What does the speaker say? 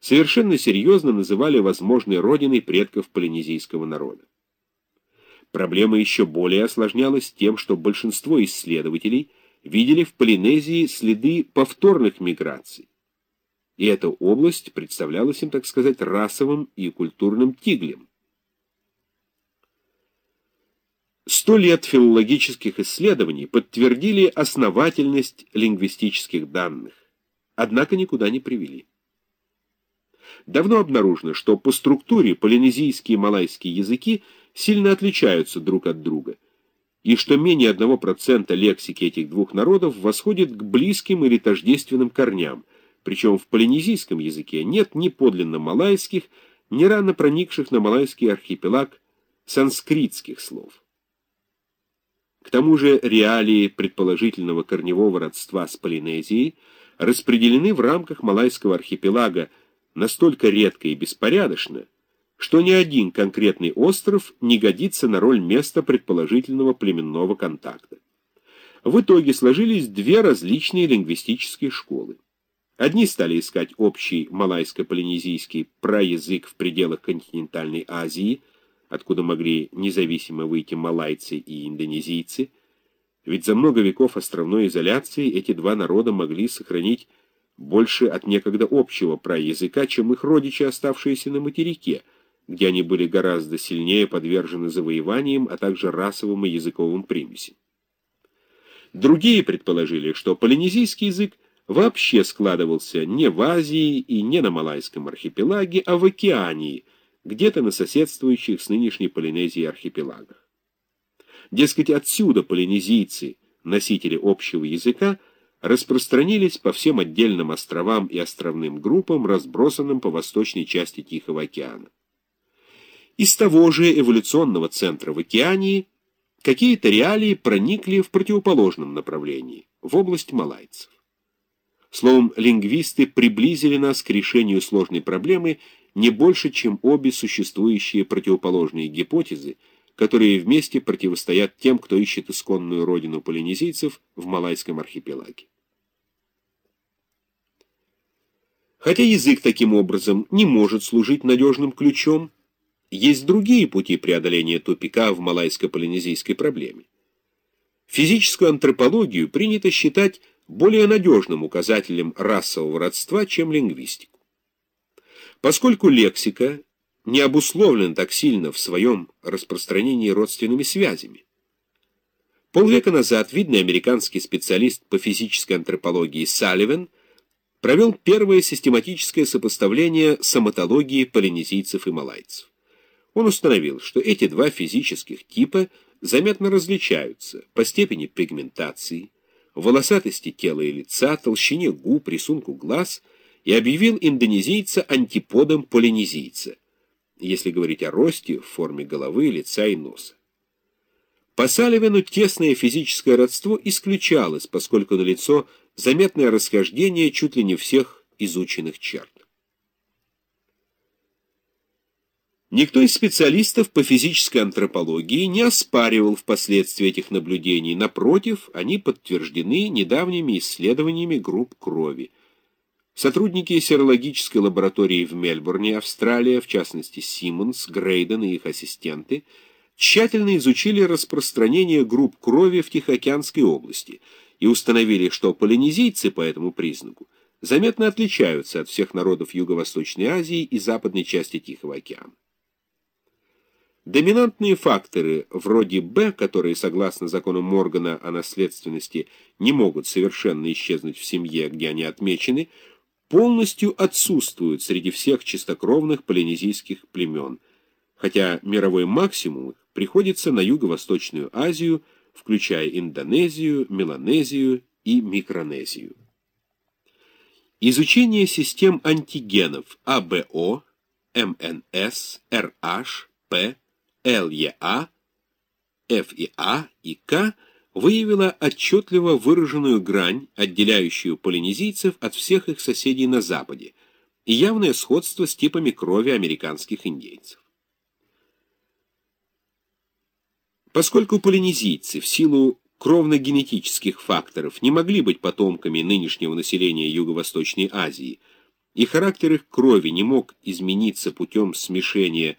совершенно серьезно называли возможной родиной предков полинезийского народа. Проблема еще более осложнялась тем, что большинство исследователей видели в Полинезии следы повторных миграций, и эта область представлялась им, так сказать, расовым и культурным тиглем. Сто лет филологических исследований подтвердили основательность лингвистических данных, однако никуда не привели. Давно обнаружено, что по структуре полинезийские и малайские языки сильно отличаются друг от друга, и что менее 1% лексики этих двух народов восходит к близким или тождественным корням, причем в полинезийском языке нет ни подлинно малайских, ни рано проникших на малайский архипелаг санскритских слов. К тому же реалии предположительного корневого родства с Полинезией распределены в рамках малайского архипелага настолько редко и беспорядочно, что ни один конкретный остров не годится на роль места предположительного племенного контакта. В итоге сложились две различные лингвистические школы. Одни стали искать общий малайско-полинезийский праязык в пределах континентальной Азии, откуда могли независимо выйти малайцы и индонезийцы, ведь за много веков островной изоляции эти два народа могли сохранить больше от некогда общего праязыка, чем их родичи, оставшиеся на материке, где они были гораздо сильнее подвержены завоеваниям, а также расовым и языковым примесям. Другие предположили, что полинезийский язык вообще складывался не в Азии и не на Малайском архипелаге, а в Океании, где-то на соседствующих с нынешней Полинезией архипелагах. Дескать, отсюда полинезийцы, носители общего языка, распространились по всем отдельным островам и островным группам, разбросанным по восточной части Тихого океана. Из того же эволюционного центра в океании какие-то реалии проникли в противоположном направлении, в область малайцев. Словом, лингвисты приблизили нас к решению сложной проблемы не больше, чем обе существующие противоположные гипотезы, которые вместе противостоят тем, кто ищет исконную родину полинезийцев в Малайском архипелаге. Хотя язык таким образом не может служить надежным ключом, есть другие пути преодоления тупика в малайско-полинезийской проблеме. Физическую антропологию принято считать более надежным указателем расового родства, чем лингвистику. Поскольку лексика не обусловлена так сильно в своем распространении родственными связями. Полвека назад видный американский специалист по физической антропологии Салливан – провел первое систематическое сопоставление соматологии полинезийцев и малайцев. Он установил, что эти два физических типа заметно различаются по степени пигментации, волосатости тела и лица, толщине губ, рисунку глаз и объявил индонезийца антиподом полинезийца, если говорить о росте в форме головы, лица и носа. По Салливану тесное физическое родство исключалось, поскольку налицо заметное расхождение чуть ли не всех изученных черт. Никто из специалистов по физической антропологии не оспаривал впоследствии этих наблюдений. Напротив, они подтверждены недавними исследованиями групп крови. Сотрудники серологической лаборатории в Мельбурне, Австралия, в частности Симмонс, Грейден и их ассистенты, тщательно изучили распространение групп крови в Тихоокеанской области – и установили, что полинезийцы по этому признаку заметно отличаются от всех народов Юго-Восточной Азии и западной части Тихого океана. Доминантные факторы вроде Б, которые, согласно закону Моргана о наследственности, не могут совершенно исчезнуть в семье, где они отмечены, полностью отсутствуют среди всех чистокровных полинезийских племен, хотя мировой максимум приходится на Юго-Восточную Азию – включая Индонезию, Меланезию и Микронезию. Изучение систем антигенов АБО, МНС, РH, П, ЛЕА, ФИА и К выявило отчетливо выраженную грань, отделяющую полинезийцев от всех их соседей на Западе, и явное сходство с типами крови американских индейцев. Поскольку полинезийцы в силу кровно-генетических факторов не могли быть потомками нынешнего населения Юго-Восточной Азии, и характер их крови не мог измениться путем смешения